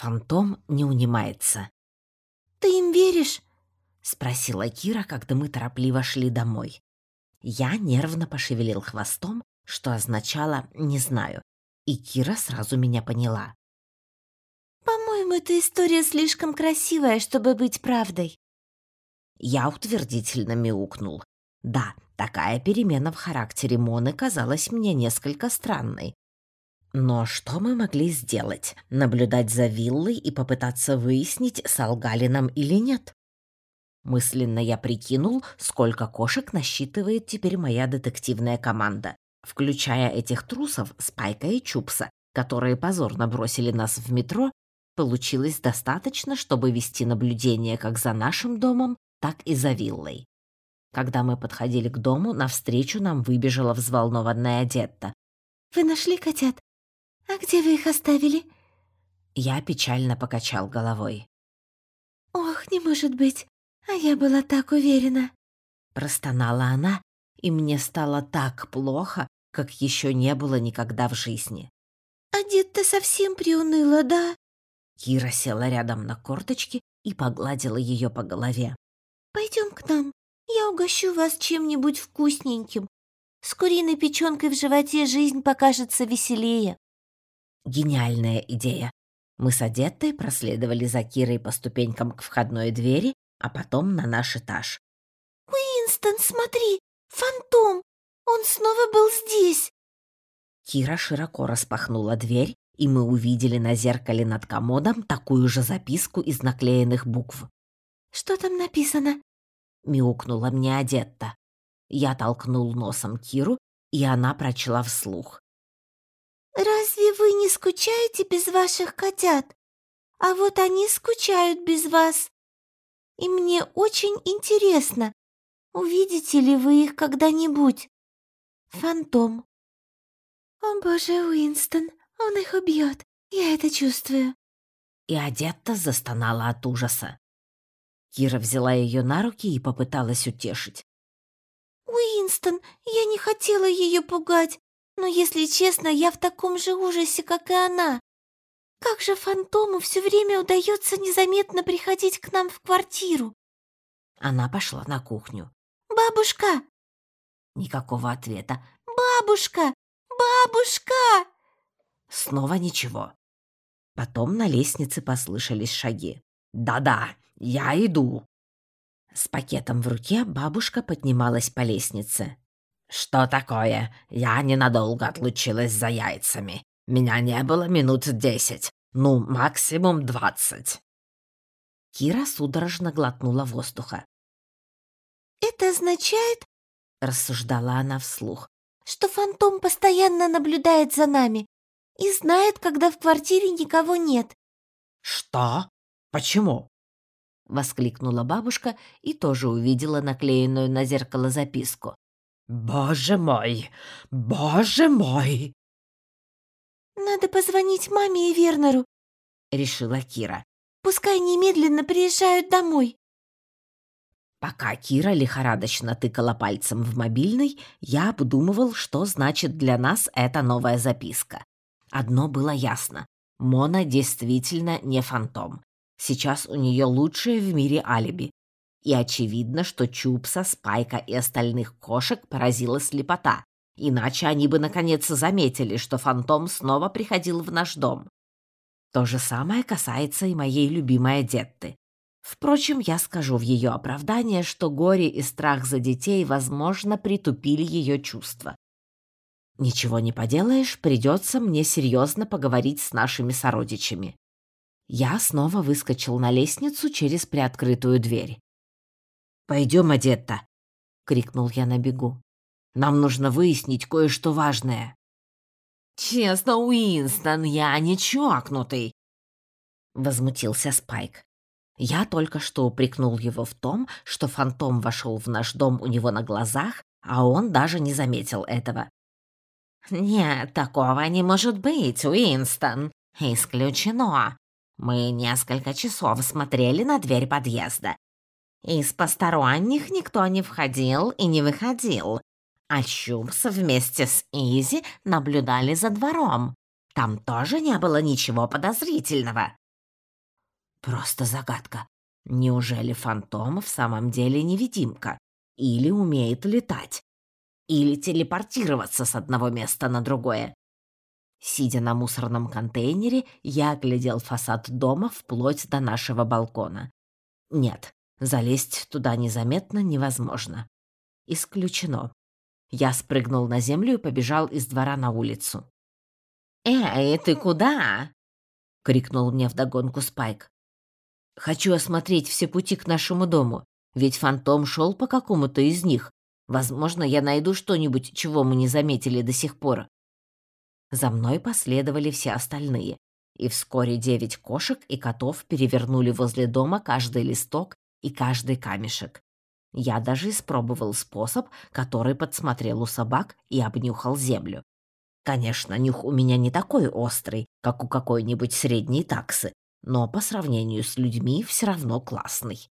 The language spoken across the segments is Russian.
Фантом не унимается. «Ты им веришь?» — спросила Кира, когда мы торопливо шли домой. Я нервно пошевелил хвостом, что означало «не знаю», и Кира сразу меня поняла. «По-моему, эта история слишком красивая, чтобы быть правдой». Я утвердительно мяукнул. Да, такая перемена в характере Моны казалась мне несколько странной. Но что мы могли сделать? Наблюдать за виллой и попытаться выяснить, солгали нам или нет? Мысленно я прикинул, сколько кошек насчитывает теперь моя детективная команда, включая этих трусов Спайка и Чупса, которые позорно бросили нас в метро, получилось достаточно, чтобы вести наблюдение как за нашим домом, так и за виллой. Когда мы подходили к дому, навстречу нам выбежала взволнованная Детта. «Вы нашли котят? А где вы их оставили?» Я печально покачал головой. «Ох, не может быть! А я была так уверена!» Простонала она, и мне стало так плохо, как еще не было никогда в жизни. «А дед-то совсем приуныла, да?» Кира села рядом на корточки и погладила ее по голове. «Пойдем к нам, я угощу вас чем-нибудь вкусненьким. С куриной печенкой в животе жизнь покажется веселее». Гениальная идея. Мы с Одеттой проследовали за Кирой по ступенькам к входной двери, а потом на наш этаж. «Уинстон, смотри! Фантом! Он снова был здесь!» Кира широко распахнула дверь, и мы увидели на зеркале над комодом такую же записку из наклеенных букв. «Что там написано?» — мяукнула мне Одетта. Я толкнул носом Киру, и она прочла вслух. «Разве вы не скучаете без ваших котят? А вот они скучают без вас. И мне очень интересно, увидите ли вы их когда-нибудь? Фантом». «О боже, Уинстон, он их убьет, я это чувствую». И Одетта застонала от ужаса. Кира взяла ее на руки и попыталась утешить. «Уинстон, я не хотела ее пугать. Но, если честно, я в таком же ужасе, как и она. Как же фантому все время удается незаметно приходить к нам в квартиру?» Она пошла на кухню. «Бабушка!» Никакого ответа. «Бабушка! Бабушка!» Снова ничего. Потом на лестнице послышались шаги. «Да-да, я иду!» С пакетом в руке бабушка поднималась по лестнице. «Что такое? Я ненадолго отлучилась за яйцами. Меня не было минут десять, ну, максимум двадцать». Кира судорожно глотнула воздуха. «Это означает, — рассуждала она вслух, — что фантом постоянно наблюдает за нами и знает, когда в квартире никого нет». «Что? Почему?» — воскликнула бабушка и тоже увидела наклеенную на зеркало записку. «Боже мой! Боже мой!» «Надо позвонить маме и Вернеру», — решила Кира. «Пускай немедленно приезжают домой». Пока Кира лихорадочно тыкала пальцем в мобильный, я обдумывал, что значит для нас эта новая записка. Одно было ясно. Мона действительно не фантом. Сейчас у нее лучшее в мире алиби. И очевидно, что Чупса, Спайка и остальных кошек поразила слепота, иначе они бы наконец заметили, что фантом снова приходил в наш дом. То же самое касается и моей любимой Детты. Впрочем, я скажу в ее оправдание, что горе и страх за детей, возможно, притупили ее чувства. Ничего не поделаешь, придется мне серьезно поговорить с нашими сородичами. Я снова выскочил на лестницу через приоткрытую дверь. «Пойдем, Адетта!» — крикнул я на бегу. «Нам нужно выяснить кое-что важное». «Честно, Уинстон, я не чокнутый!» — возмутился Спайк. Я только что упрекнул его в том, что фантом вошел в наш дом у него на глазах, а он даже не заметил этого. «Нет, такого не может быть, Уинстон. Исключено. Мы несколько часов смотрели на дверь подъезда. Из посторонних никто не входил и не выходил. А Чупс вместе с Изи наблюдали за двором. Там тоже не было ничего подозрительного. Просто загадка. Неужели фантом в самом деле невидимка? Или умеет летать? Или телепортироваться с одного места на другое? Сидя на мусорном контейнере, я оглядел фасад дома вплоть до нашего балкона. Нет, залезть туда незаметно невозможно. Исключено. Я спрыгнул на землю и побежал из двора на улицу. «Эй, ты куда?» — крикнул мне вдогонку Спайк. «Хочу осмотреть все пути к нашему дому, ведь фантом шел по какому-то из них. Возможно, я найду что-нибудь, чего мы не заметили до сих пор». За мной последовали все остальные, и вскоре девять кошек и котов перевернули возле дома каждый листок и каждый камешек. Я даже испробовал способ, который подсмотрел у собак и обнюхал землю. Конечно, нюх у меня не такой острый, как у какой-нибудь средней таксы, но по сравнению с людьми все равно классный.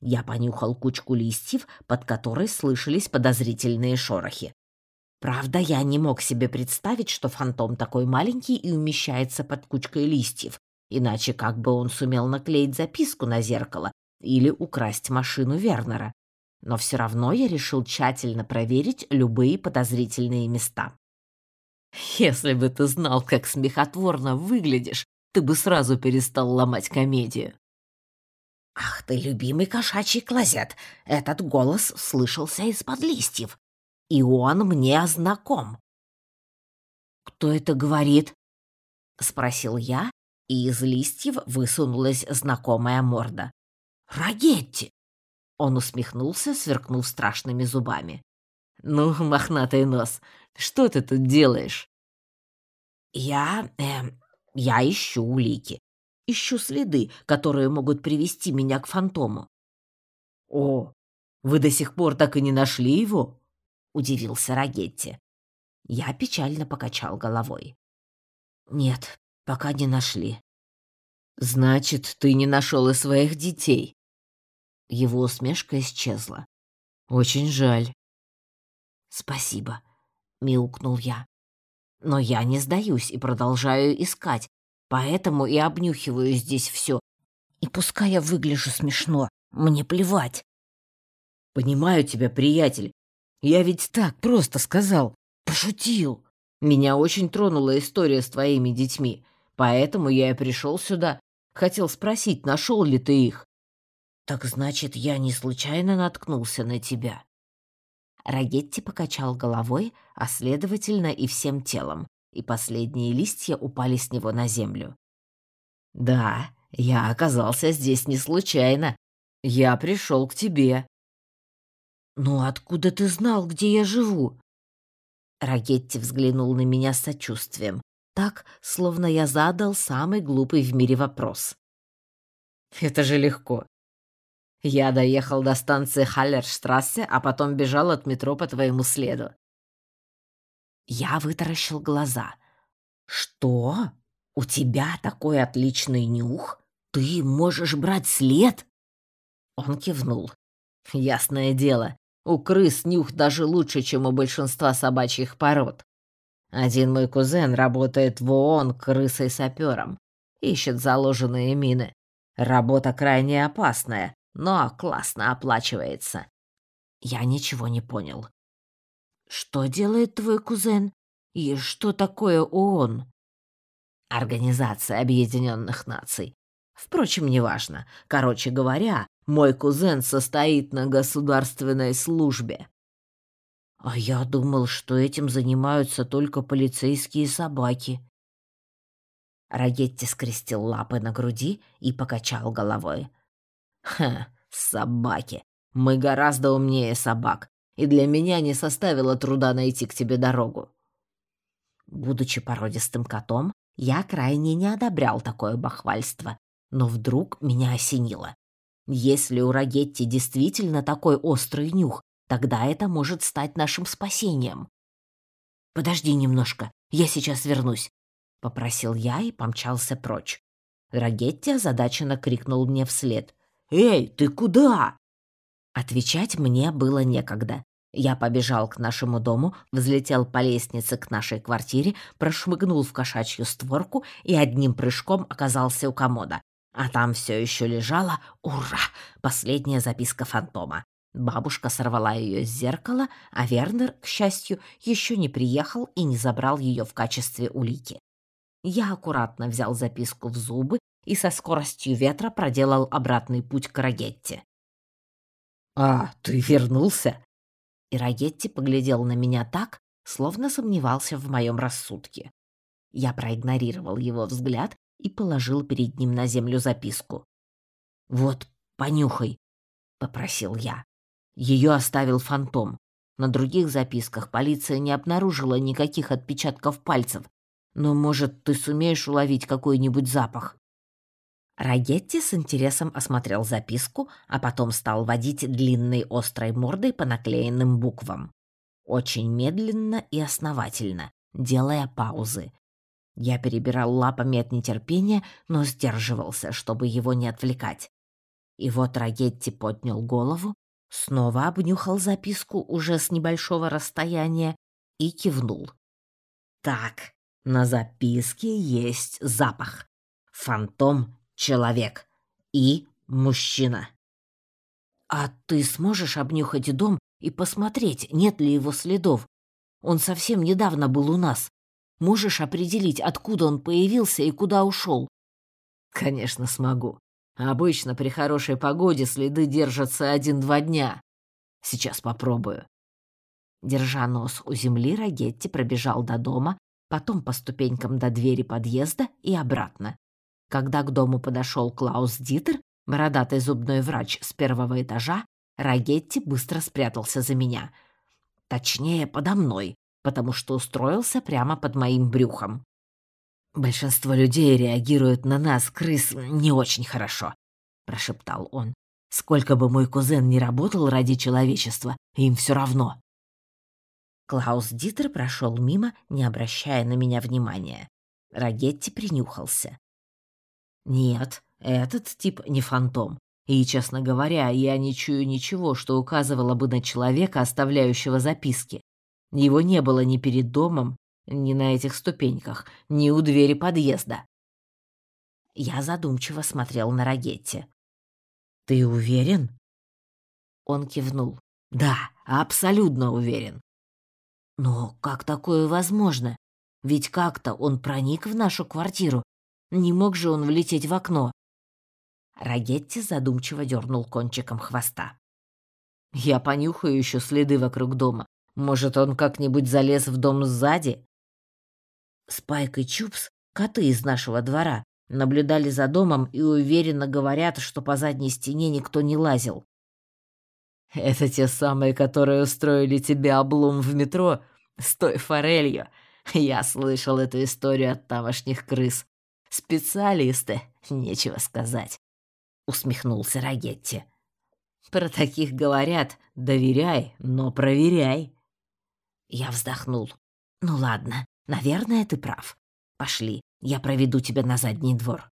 Я понюхал кучку листьев, под которой слышались подозрительные шорохи. Правда, я не мог себе представить, что фантом такой маленький и умещается под кучкой листьев, иначе как бы он сумел наклеить записку на зеркало или украсть машину Вернера. Но все равно я решил тщательно проверить любые подозрительные места. Если бы ты знал, как смехотворно выглядишь, ты бы сразу перестал ломать комедию. Ах ты, любимый кошачий клозет, этот голос слышался из-под листьев, и он мне знаком. Кто это говорит? спросил я, и из листьев высунулась знакомая морда. Рагетти. Он усмехнулся, сверкнув страшными зубами. Ну, мохнатый нос, что ты тут делаешь? Я... Э, я ищу улики. Ищу следы, которые могут привести меня к фантому. О, вы до сих пор так и не нашли его? Удивился Рагетти. Я печально покачал головой. Нет, пока не нашли. Значит, ты не нашел и своих детей. Его усмешка исчезла. Очень жаль. Спасибо мяукнул я. Но я не сдаюсь и продолжаю искать, поэтому и обнюхиваю здесь все. И пускай я выгляжу смешно, мне плевать. Понимаю тебя, приятель. Я ведь так просто сказал, пошутил. Меня очень тронула история с твоими детьми, поэтому я и пришел сюда. Хотел спросить, нашел ли ты их. Так значит, я не случайно наткнулся на тебя. Рагетти покачал головой, а следовательно и всем телом, и последние листья упали с него на землю. «Да, я оказался здесь не случайно. Я пришел к тебе». «Ну откуда ты знал, где я живу?» Рагетти взглянул на меня с сочувствием, так, словно я задал самый глупый в мире вопрос. «Это же легко. Я доехал до станции Халлерштрассе, а потом бежал от метро по твоему следу. Я вытаращил глаза. Что? У тебя такой отличный нюх? Ты можешь брать след? Он кивнул. Ясное дело, у крыс нюх даже лучше, чем у большинства собачьих пород. Один мой кузен работает в ООН крысой-сапером. Ищет заложенные мины. Работа крайне опасная, но классно оплачивается. Я ничего не понял. Что делает твой кузен? И что такое ООН? Организация Объединенных Наций. Впрочем, неважно. Короче говоря, мой кузен состоит на государственной службе. А я думал, что этим занимаются только полицейские собаки. Рагетти скрестил лапы на груди и покачал головой. Ха, собаки. Мы гораздо умнее собак, и для меня не составило труда найти к тебе дорогу. Будучи породистым котом, я крайне не одобрял такое бахвальство, но вдруг меня осенило. Если у Рагетти действительно такой острый нюх, тогда это может стать нашим спасением. «Подожди немножко, я сейчас вернусь», — попросил я и помчался прочь. Рагетти озадаченно крикнул мне вслед. «Эй, ты куда?» Отвечать мне было некогда. Я побежал к нашему дому, взлетел по лестнице к нашей квартире, прошмыгнул в кошачью створку и одним прыжком оказался у комода. А там все еще лежала, ура, последняя записка фантома. Бабушка сорвала ее с зеркала, а Вернер, к счастью, еще не приехал и не забрал ее в качестве улики. Я аккуратно взял записку в зубы и со скоростью ветра проделал обратный путь к Рагетте. «А, ты вернулся?» И Рагетти поглядел на меня так, словно сомневался в моем рассудке. Я проигнорировал его взгляд и положил перед ним на землю записку. «Вот, понюхай», — попросил я. Ее оставил фантом. На других записках полиция не обнаружила никаких отпечатков пальцев, но, может, ты сумеешь уловить какой-нибудь запах?» Рагетти с интересом осмотрел записку, а потом стал водить длинной острой мордой по наклеенным буквам. Очень медленно и основательно, делая паузы. Я перебирал лапами от нетерпения, но сдерживался, чтобы его не отвлекать. И вот Рагетти поднял голову, снова обнюхал записку уже с небольшого расстояния и кивнул. «Так, на записке есть запах. Фантом — человек. И мужчина. А ты сможешь обнюхать дом и посмотреть, нет ли его следов? Он совсем недавно был у нас. Можешь определить, откуда он появился и куда ушел? Конечно, смогу. Обычно при хорошей погоде следы держатся один-два дня. Сейчас попробую. Держа нос у земли, Рагетти пробежал до дома, потом по ступенькам до двери подъезда и обратно. Когда к дому подошел Клаус Дитер, бородатый зубной врач с первого этажа, Рагетти быстро спрятался за меня. Точнее, подо мной, потому что устроился прямо под моим брюхом. «Большинство людей реагируют на нас, крыс, не очень хорошо», — прошептал он. «Сколько бы мой кузен ни работал ради человечества, им все равно. Клаус Дитер прошел мимо, не обращая на меня внимания. Рагетти принюхался. «Нет, этот тип не фантом. И, честно говоря, я не чую ничего, что указывало бы на человека, оставляющего записки. Его не было ни перед домом, ни на этих ступеньках, ни у двери подъезда». Я задумчиво смотрел на Рагетти. «Ты уверен?» Он кивнул. «Да, абсолютно уверен. Но как такое возможно? Ведь как-то он проник в нашу квартиру. Не мог же он влететь в окно. Рагетти задумчиво дернул кончиком хвоста. Я понюхаю еще следы вокруг дома. Может, он как-нибудь залез в дом сзади? Спайк и Чупс, коты из нашего двора, наблюдали за домом и уверенно говорят, что по задней стене никто не лазил. Это те самые, которые устроили тебе облом в метро с той форелью. Я слышал эту историю от тамошних крыс. Специалисты, нечего сказать. Усмехнулся Рагетти. Про таких говорят, доверяй, но проверяй. Я вздохнул. Ну ладно, наверное, ты прав. Пошли, я проведу тебя на задний двор.